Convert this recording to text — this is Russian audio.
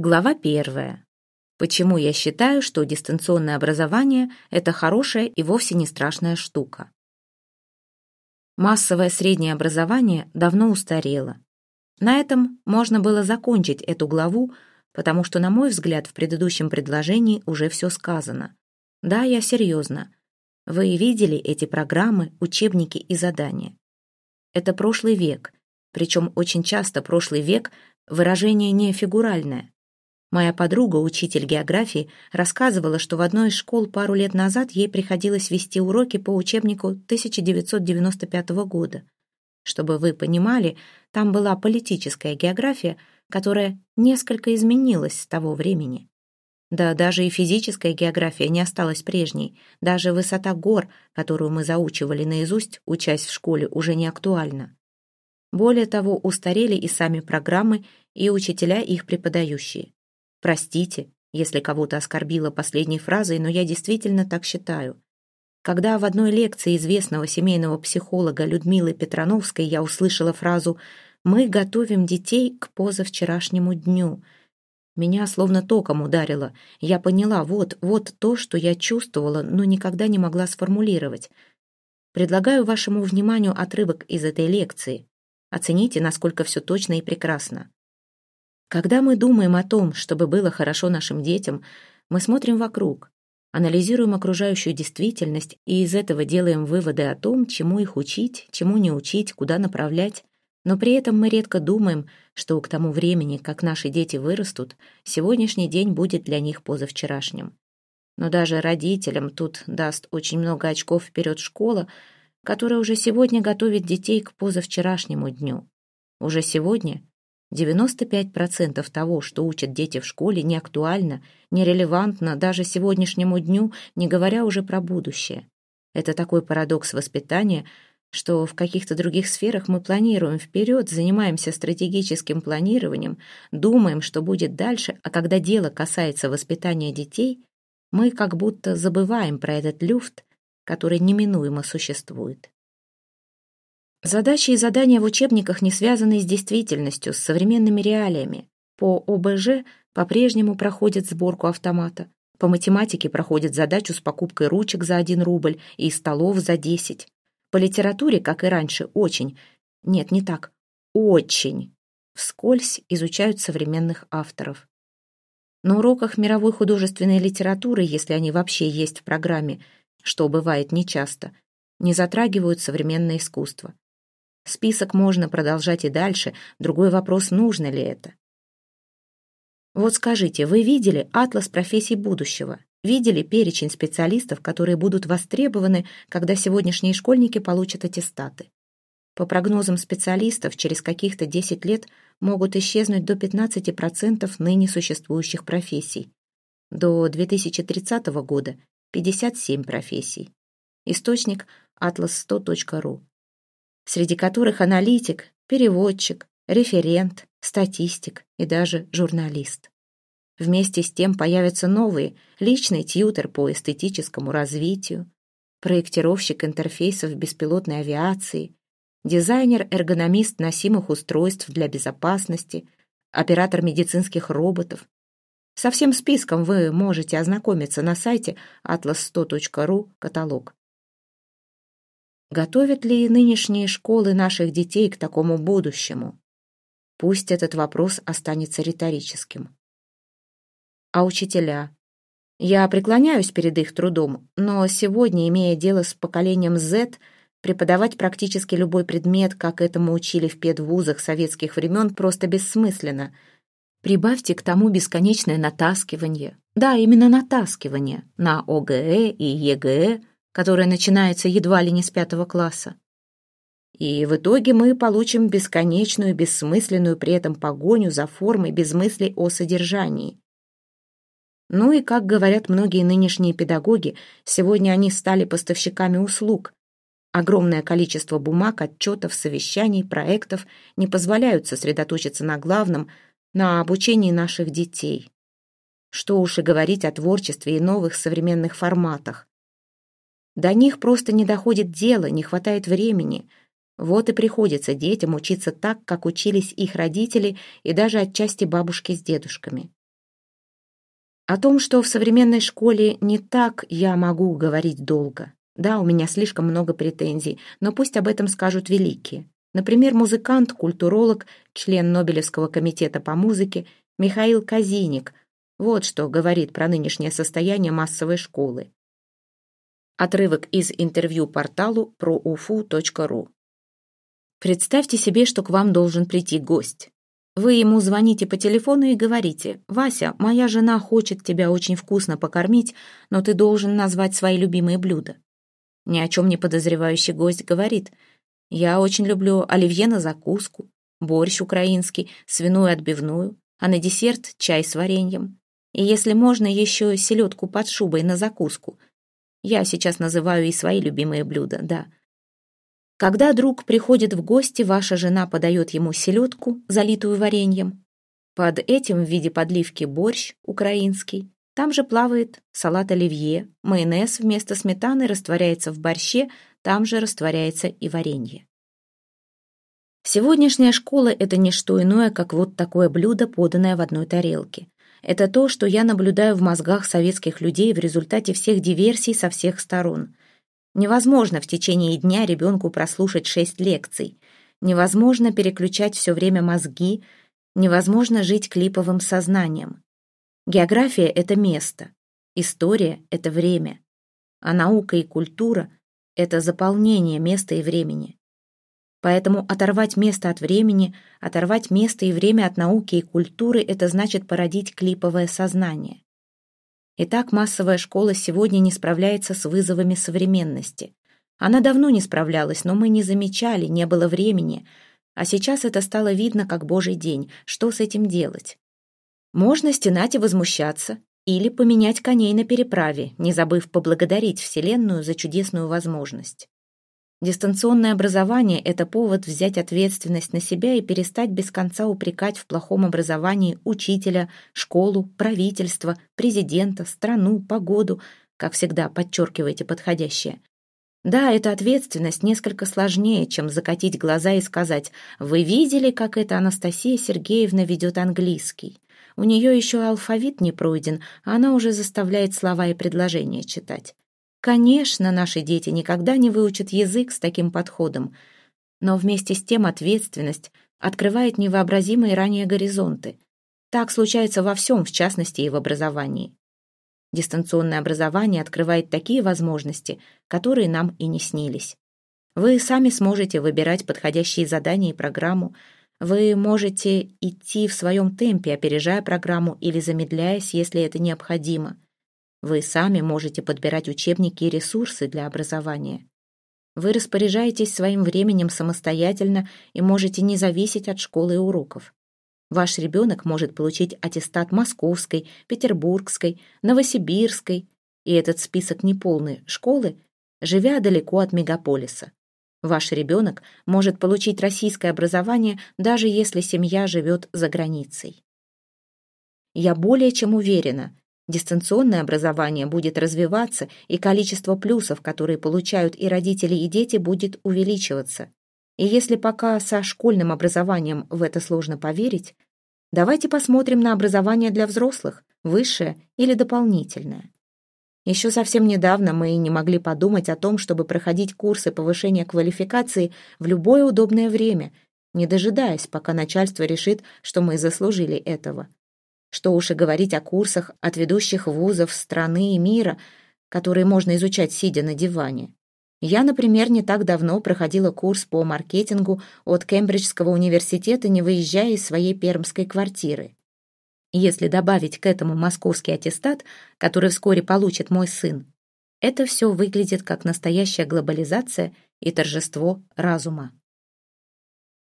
Глава первая. Почему я считаю, что дистанционное образование – это хорошая и вовсе не страшная штука? Массовое среднее образование давно устарело. На этом можно было закончить эту главу, потому что, на мой взгляд, в предыдущем предложении уже все сказано. Да, я серьезно. Вы видели эти программы, учебники и задания. Это прошлый век, причем очень часто прошлый век – выражение не фигуральное. Моя подруга, учитель географии, рассказывала, что в одной из школ пару лет назад ей приходилось вести уроки по учебнику 1995 года. Чтобы вы понимали, там была политическая география, которая несколько изменилась с того времени. Да даже и физическая география не осталась прежней. Даже высота гор, которую мы заучивали наизусть, учась в школе, уже не актуальна. Более того, устарели и сами программы, и учителя их преподающие. Простите, если кого-то оскорбила последней фразой, но я действительно так считаю. Когда в одной лекции известного семейного психолога Людмилы Петрановской я услышала фразу «Мы готовим детей к позавчерашнему дню», меня словно током ударило. Я поняла, вот, вот то, что я чувствовала, но никогда не могла сформулировать. Предлагаю вашему вниманию отрывок из этой лекции. Оцените, насколько все точно и прекрасно. Когда мы думаем о том, чтобы было хорошо нашим детям, мы смотрим вокруг, анализируем окружающую действительность и из этого делаем выводы о том, чему их учить, чему не учить, куда направлять. Но при этом мы редко думаем, что к тому времени, как наши дети вырастут, сегодняшний день будет для них позавчерашним. Но даже родителям тут даст очень много очков вперед школа, которая уже сегодня готовит детей к позавчерашнему дню. Уже сегодня 95% того, что учат дети в школе, не актуально, нерелевантно даже сегодняшнему дню, не говоря уже про будущее. Это такой парадокс воспитания, что в каких-то других сферах мы планируем вперед, занимаемся стратегическим планированием, думаем, что будет дальше, а когда дело касается воспитания детей, мы как будто забываем про этот люфт, который неминуемо существует. Задачи и задания в учебниках не связаны с действительностью, с современными реалиями. По ОБЖ по-прежнему проходят сборку автомата. По математике проходят задачу с покупкой ручек за 1 рубль и столов за 10. По литературе, как и раньше, очень, нет, не так, очень, вскользь изучают современных авторов. На уроках мировой художественной литературы, если они вообще есть в программе, что бывает нечасто, не затрагивают современное искусство. Список можно продолжать и дальше, другой вопрос, нужно ли это. Вот скажите, вы видели атлас профессий будущего? Видели перечень специалистов, которые будут востребованы, когда сегодняшние школьники получат аттестаты? По прогнозам специалистов, через каких-то 10 лет могут исчезнуть до 15% ныне существующих профессий. До 2030 года 57 профессий. Источник atlas100.ru среди которых аналитик, переводчик, референт, статистик и даже журналист. Вместе с тем появятся новые, личный тьютер по эстетическому развитию, проектировщик интерфейсов беспилотной авиации, дизайнер-эргономист носимых устройств для безопасности, оператор медицинских роботов. Со всем списком вы можете ознакомиться на сайте atlas100.ru каталог. Готовят ли нынешние школы наших детей к такому будущему? Пусть этот вопрос останется риторическим. А учителя? Я преклоняюсь перед их трудом, но сегодня, имея дело с поколением Z, преподавать практически любой предмет, как этому учили в педвузах советских времен, просто бессмысленно. Прибавьте к тому бесконечное натаскивание. Да, именно натаскивание на ОГЭ и ЕГЭ, которая начинается едва ли не с пятого класса. И в итоге мы получим бесконечную, бессмысленную при этом погоню за формой без мысли о содержании. Ну и, как говорят многие нынешние педагоги, сегодня они стали поставщиками услуг. Огромное количество бумаг, отчетов, совещаний, проектов не позволяют сосредоточиться на главном, на обучении наших детей. Что уж и говорить о творчестве и новых современных форматах. До них просто не доходит дело, не хватает времени. Вот и приходится детям учиться так, как учились их родители и даже отчасти бабушки с дедушками. О том, что в современной школе не так, я могу говорить долго. Да, у меня слишком много претензий, но пусть об этом скажут великие. Например, музыкант, культуролог, член Нобелевского комитета по музыке Михаил Казиник. Вот что говорит про нынешнее состояние массовой школы. Отрывок из интервью порталу пroufu.ru. Представьте себе, что к вам должен прийти гость. Вы ему звоните по телефону и говорите, «Вася, моя жена хочет тебя очень вкусно покормить, но ты должен назвать свои любимые блюда». Ни о чем не подозревающий гость говорит, «Я очень люблю оливье на закуску, борщ украинский, свиную отбивную, а на десерт чай с вареньем. И если можно, еще селедку под шубой на закуску. Я сейчас называю и свои любимые блюда, да». Когда друг приходит в гости, ваша жена подает ему селедку, залитую вареньем. Под этим в виде подливки борщ украинский. Там же плавает салат оливье, майонез вместо сметаны растворяется в борще, там же растворяется и варенье. Сегодняшняя школа – это не что иное, как вот такое блюдо, поданное в одной тарелке. Это то, что я наблюдаю в мозгах советских людей в результате всех диверсий со всех сторон. Невозможно в течение дня ребенку прослушать шесть лекций. Невозможно переключать все время мозги. Невозможно жить клиповым сознанием. География — это место. История — это время. А наука и культура — это заполнение места и времени. Поэтому оторвать место от времени, оторвать место и время от науки и культуры — это значит породить клиповое сознание. Итак, массовая школа сегодня не справляется с вызовами современности. Она давно не справлялась, но мы не замечали, не было времени. А сейчас это стало видно как божий день. Что с этим делать? Можно стенать и возмущаться, или поменять коней на переправе, не забыв поблагодарить Вселенную за чудесную возможность. Дистанционное образование – это повод взять ответственность на себя и перестать без конца упрекать в плохом образовании учителя, школу, правительство, президента, страну, погоду, как всегда подчеркиваете подходящее. Да, эта ответственность несколько сложнее, чем закатить глаза и сказать «Вы видели, как эта Анастасия Сергеевна ведет английский?» У нее еще алфавит не пройден, а она уже заставляет слова и предложения читать. Конечно, наши дети никогда не выучат язык с таким подходом, но вместе с тем ответственность открывает невообразимые ранее горизонты. Так случается во всем, в частности и в образовании. Дистанционное образование открывает такие возможности, которые нам и не снились. Вы сами сможете выбирать подходящие задания и программу. Вы можете идти в своем темпе, опережая программу или замедляясь, если это необходимо. Вы сами можете подбирать учебники и ресурсы для образования. Вы распоряжаетесь своим временем самостоятельно и можете не зависеть от школы и уроков. Ваш ребенок может получить аттестат Московской, Петербургской, Новосибирской, и этот список неполной школы, живя далеко от мегаполиса. Ваш ребенок может получить российское образование, даже если семья живет за границей. Я более чем уверена, Дистанционное образование будет развиваться, и количество плюсов, которые получают и родители, и дети, будет увеличиваться. И если пока со школьным образованием в это сложно поверить, давайте посмотрим на образование для взрослых, высшее или дополнительное. Еще совсем недавно мы и не могли подумать о том, чтобы проходить курсы повышения квалификации в любое удобное время, не дожидаясь, пока начальство решит, что мы заслужили этого. Что уж и говорить о курсах от ведущих вузов страны и мира, которые можно изучать, сидя на диване. Я, например, не так давно проходила курс по маркетингу от Кембриджского университета, не выезжая из своей пермской квартиры. Если добавить к этому московский аттестат, который вскоре получит мой сын, это все выглядит как настоящая глобализация и торжество разума.